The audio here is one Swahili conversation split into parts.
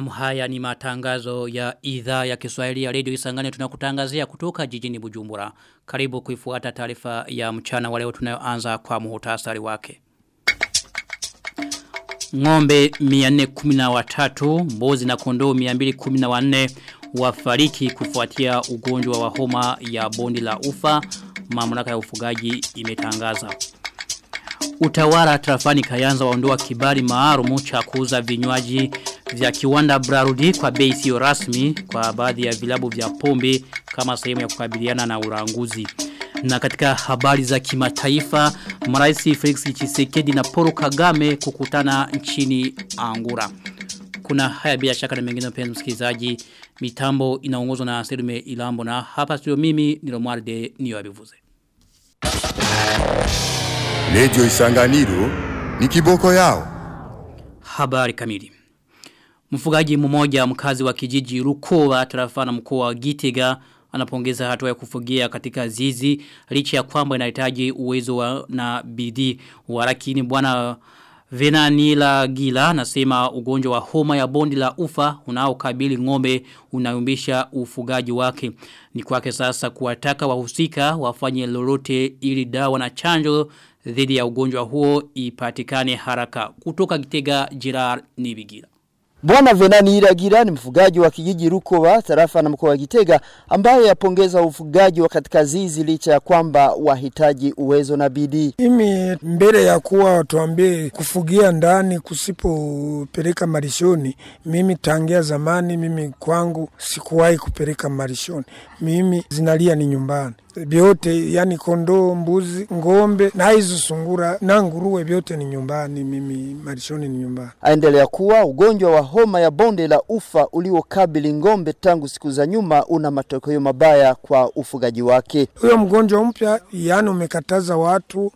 Na haya ni matangazo ya idhaa ya Kiswahili ya Radio Isangani tunakutangazia kutoka jijini Bujumbura. Karibu kuifuata taarifa ya mchana wa leo tunayoanza kwa muhtasari wake. Ngombe 413, mbuzi na kondoo 214 wafariki kufuatia ugonjwa wa homa ya bondi la ufa, mamlaka ya ufugaji imetangaza. Utawala trafani kayanza waondoa kibali maalumu cha kuuza vinywaji vya kiwanda Brarudi kwa bei sio rasmi kwa baadhi ya vilabu vya pombe kama sehemu ya kukabiliana na uranguzi. Na katika habari za kimataifa, Marais Felix Tshisekedi na Paul Kagame kukutana nchini Angola. Kuna haya bila shaka na mengine mpenzi msikilizaji, mitambo inaongozwa na Selume Ilambo na hapa studio mimi ni Romualde Niyoabivuze. Radio Isanganiro ni kiboko yao. Habari kamili. Mfugaji mmoja mkazi wa kijiji Rukowa tarafana mkoa wa Gitega anapongeza hatua ya kufugia katika zizi licha ya kwamba inahitaji uwezo wa na bidii Warakini bwana Venanila Gila anasema ugonjwa wa homa ya bondi la ufa unaokabili ng'ombe unayumbisha ufugaji wake. Ni kwake sasa kuwataka wahusika wafanye lolote ili dawa na chanjo dhidi ya ugonjwa huo ipatikane haraka. Kutoka Gitega Gerard Nibigila. Bwana Venani Iragira ni mfugaji wa kijiji Rukoba, tarafa na mkoa wa Gitega ambaye yapongeza ufugaji wa katika zizi licha ya kwamba wahitaji uwezo na bidii. Mimi mbele ya kuwa tuambie kufugia ndani kusipopeleka marishoni, mimi tangia zamani mimi kwangu sikuwahi kupeleka marishoni. Mimi zinalia ni nyumbani vyote yani kondoo, mbuzi, ngombe na hizo sungura na nguruwe vyote ni nyumbani, mimi marishoni ni nyumbani. Aendelea kuwa ugonjwa wa homa ya bonde la ufa uliokabili ngombe tangu siku za nyuma una matokeo mabaya kwa ufugaji wake. Huyo mgonjwa mpya yani umekataza watu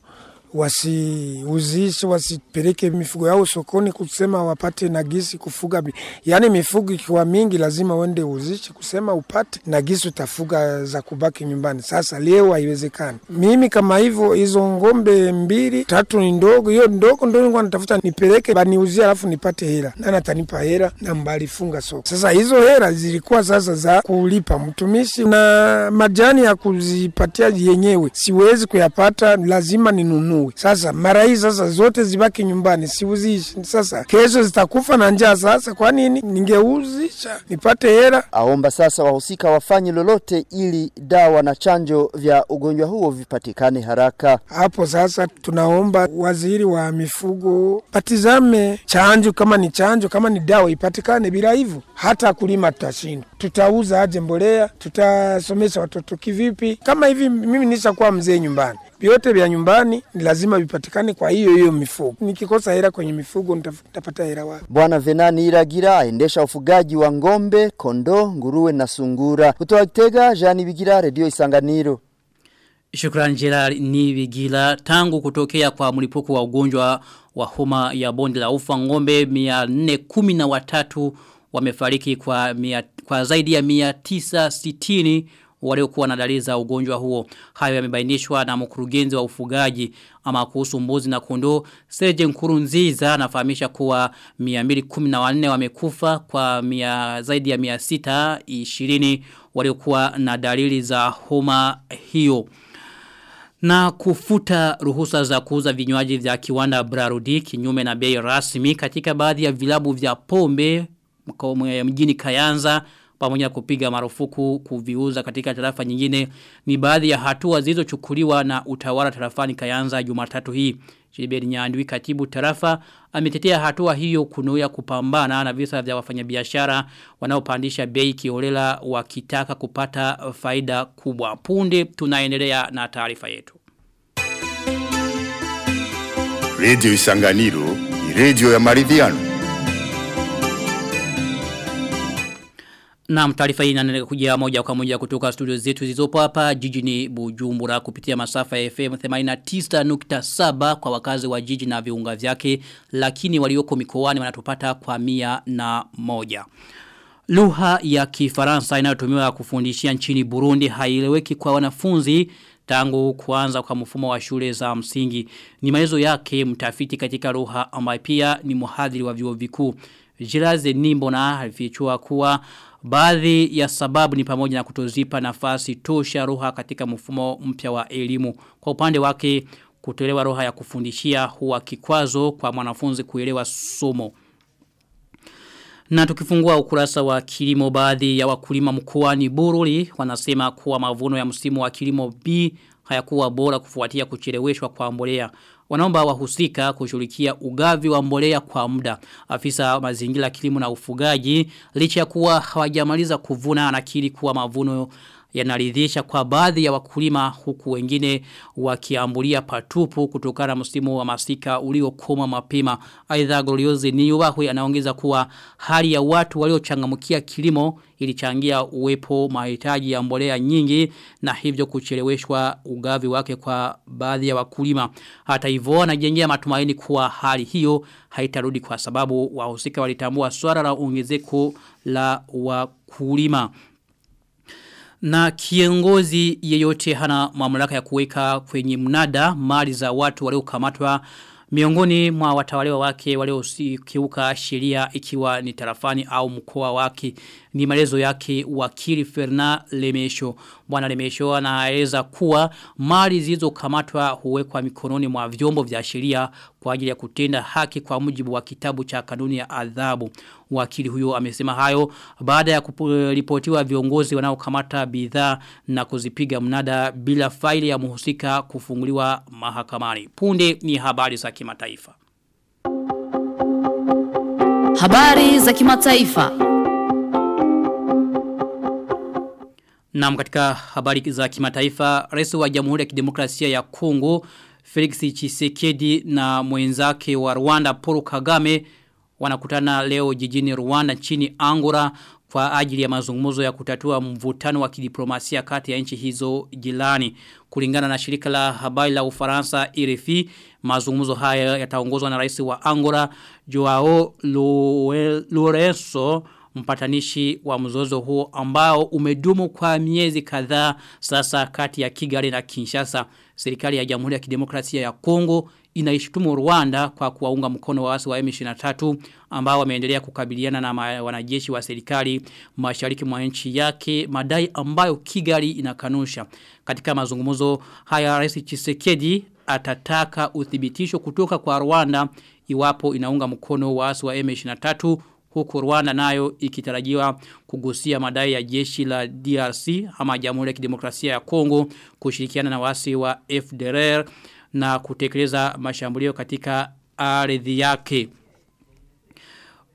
wasiuzishe wasipeleke mifugo yao sokoni kusema wapate nagisi kufuga. Yani mifugo ikiwa mingi lazima uende uzishe kusema upate nagisi utafuga za kubaki nyumbani. Sasa leo haiwezekani. Mimi kama hivyo hizo ngombe mbili tatu ni ndogo, hiyo ndogo ndo nilikuwa natafuta nipeleke baniuzie alafu nipate hela. Nani atanipa hela na mbalifunga soko. Sasa hizo hela zilikuwa sasa za kulipa mtumishi na majani ya kuzipatia yenyewe siwezi kuyapata, lazima ninunue ninunue. Sasa mara hii sasa zote zibaki nyumbani, siuzishi. Sasa kesho zitakufa na njaa. Sasa kwa nini ningeuzisha nipate hela? Aomba sasa wahusika wafanye lolote ili dawa na chanjo vya ugonjwa huo vipatikane haraka. Hapo sasa tunaomba waziri wa mifugo patizame chanjo, kama ni chanjo, kama ni dawa ipatikane. Bila hivyo hata kulima tutashindwa. Tutauza aje mbolea? Tutasomesha watoto kivipi? Kama hivi mimi nishakuwa mzee nyumbani vyote vya nyumbani ni lazima vipatikane kwa hiyo hiyo mifugo. Nikikosa hela kwenye mifugo nitapata hela wapi? Bwana Venani Iragira aendesha ufugaji wa ngombe, kondoo, nguruwe na sungura. Kutoka Kitega, Jani Bigira, Radio Isanganiro. Shukran Gerard Nivigila tangu kutokea kwa mlipuko wa ugonjwa wa homa ya bonde la ufa ngombe 413 wamefariki kwa mia, kwa zaidi ya 960 waliokuwa na dalili za ugonjwa huo. Hayo yamebainishwa na mkurugenzi wa ufugaji ama kuhusu mbuzi na kondoo. Serge Nkurunziza anafahamisha kuwa 214 wamekufa kwa mia, zaidi ya 620 waliokuwa na dalili za homa hiyo. Na kufuta ruhusa za kuuza vinywaji vya kiwanda Brarudi kinyume na bei rasmi katika baadhi ya vilabu vya pombe mjini Kayanza pamoja na kupiga marufuku kuviuza katika tarafa nyingine ni baadhi ya hatua zilizochukuliwa na utawala tarafani Kayanza Jumatatu hii. Jiliberi Nyandwi katibu tarafa ametetea hatua hiyo kunuia kupambana na visa vya wafanyabiashara wanaopandisha bei kiolela wakitaka kupata faida kubwa. Punde tunaendelea na taarifa yetu. Radio Isanganiro ni radio ya maridhiano. Na taarifa hii inaendelea kujia moja kwa moja kutoka studio zetu zilizopo hapa jijini Bujumbura kupitia masafa ya FM 89.7 kwa wakazi wa jiji na viunga vyake lakini walioko mikoani wanatupata kwa mia na moja. Lugha ya Kifaransa inayotumiwa kufundishia nchini Burundi haieleweki kwa wanafunzi tangu kuanza kwa mfumo wa shule za msingi. Ni maelezo yake mtafiti katika lugha ambaye pia ni mhadhiri wa vyuo vikuu. Jiraze Nimbona alifichua kuwa baadhi ya sababu ni pamoja na kutozipa nafasi tosha roha katika mfumo mpya wa elimu. Kwa upande wake kutolewa roha ya kufundishia huwa kikwazo kwa mwanafunzi kuelewa somo. Na tukifungua ukurasa wa kilimo baadhi ya wakulima mkoani Bururi wanasema kuwa mavuno ya msimu wa kilimo B hayakuwa bora kufuatia kucheleweshwa kwa mbolea. Wanaomba wahusika kushughulikia ugavi wa mbolea kwa muda. Afisa mazingira kilimo na ufugaji licha ya kuwa hawajamaliza kuvuna anakiri kuwa mavuno yanaridhisha kwa baadhi ya wakulima huku wengine wakiambulia patupu kutokana na msimu wa masika uliokoma mapema. Aidha Gloriozi Niyubahwe anaongeza kuwa hali ya watu waliochangamkia kilimo ilichangia uwepo mahitaji ya mbolea nyingi na hivyo kucheleweshwa ugavi wake kwa baadhi ya wakulima. Hata hivyo anajengea matumaini kuwa hali hiyo haitarudi kwa sababu wahusika walitambua swala la ongezeko la wakulima. Na kiongozi yeyote hana mamlaka ya kuweka kwenye mnada mali za watu waliokamatwa. Miongoni mwa watawaliwa wake waliokiuka sheria ikiwa ni tarafani au mkoa wake ni maelezo yake wakili Ferna Lemesho. Bwana Lemesho anaeleza kuwa mali zilizokamatwa huwekwa mikononi mwa vyombo vya sheria kwa ajili ya kutenda haki kwa mujibu wa kitabu cha kanuni ya adhabu. Wakili huyo amesema hayo baada ya kuripotiwa viongozi wanaokamata bidhaa na kuzipiga mnada bila faili ya muhusika kufunguliwa mahakamani. Punde ni habari za kimataifa. Habari za kimataifa. Naam katika habari za kimataifa, rais wa Jamhuri ya Kidemokrasia ya Kongo Felix chisekedi na mwenzake wa Rwanda Paul Kagame wanakutana leo jijini Rwanda chini angora kwa ajili ya mazungumzo ya kutatua mvutano wa kidiplomasia kati ya nchi hizo jirani. Kulingana na shirika la habari la Ufaransa RFI, mazungumzo haya yataongozwa na rais wa angora Joao Lourenço mpatanishi wa mzozo huo ambao umedumu kwa miezi kadhaa sasa kati ya Kigali na Kinshasa. Serikali ya Jamhuri ya Kidemokrasia ya Kongo inaishutumu Rwanda kwa kuwaunga mkono waasi wa M23 ambao wameendelea kukabiliana na wanajeshi wa serikali mashariki mwa nchi yake madai ambayo Kigali inakanusha. Katika mazungumzo haya Rais Chisekedi atataka uthibitisho kutoka kwa Rwanda iwapo inaunga mkono waasi wa M23 huku Rwanda nayo ikitarajiwa kugusia madai ya jeshi la DRC ama Jamhuri ya Kidemokrasia ya Kongo kushirikiana na wasi wa FDLR na kutekeleza mashambulio katika ardhi yake.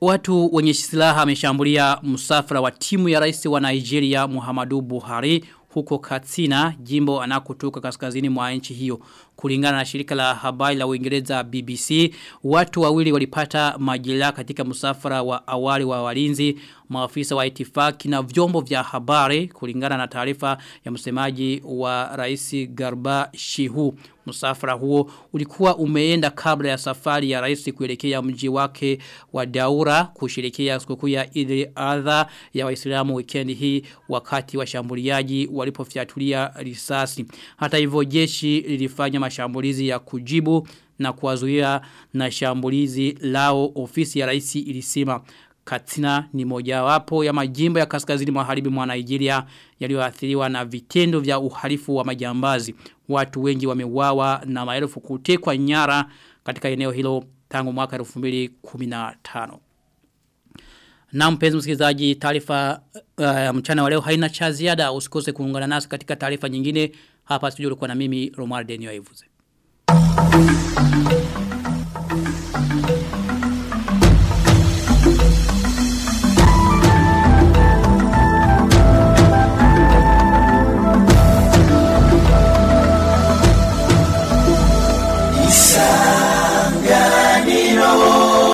Watu wenye silaha wameshambulia msafara wa timu ya rais wa Nigeria Muhammadu Buhari huko Katsina, jimbo anakotoka kaskazini mwa nchi hiyo. Kulingana na shirika la habari la Uingereza BBC, watu wawili walipata majila katika msafara wa awali wa walinzi, maafisa wa itifaki na vyombo vya habari kulingana na taarifa ya msemaji wa Rais Garba Shihu. Msafara huo ulikuwa umeenda kabla ya safari ya rais kuelekea mji wake wa Daura kushirikia sikukuu ya Idi Adha ya Waislamu weekend hii wakati washambuliaji walipofyatulia risasi. Hata hivyo jeshi lilifanya mashambulizi ya kujibu na kuwazuia na shambulizi lao ofisi ya raisi ilisema Katsina ni mojawapo ya majimbo ya kaskazini magharibi mwa Nigeria yaliyoathiriwa na vitendo vya uhalifu wa majambazi. Watu wengi wameuawa na maelfu kutekwa nyara katika eneo hilo tangu mwaka 2015. Na mpenzi msikilizaji taarifa uh, mchana wa leo haina cha ziada usikose kuungana nasi katika taarifa nyingine hapa studio ulikuwa na mimi Romar Denio Evuze.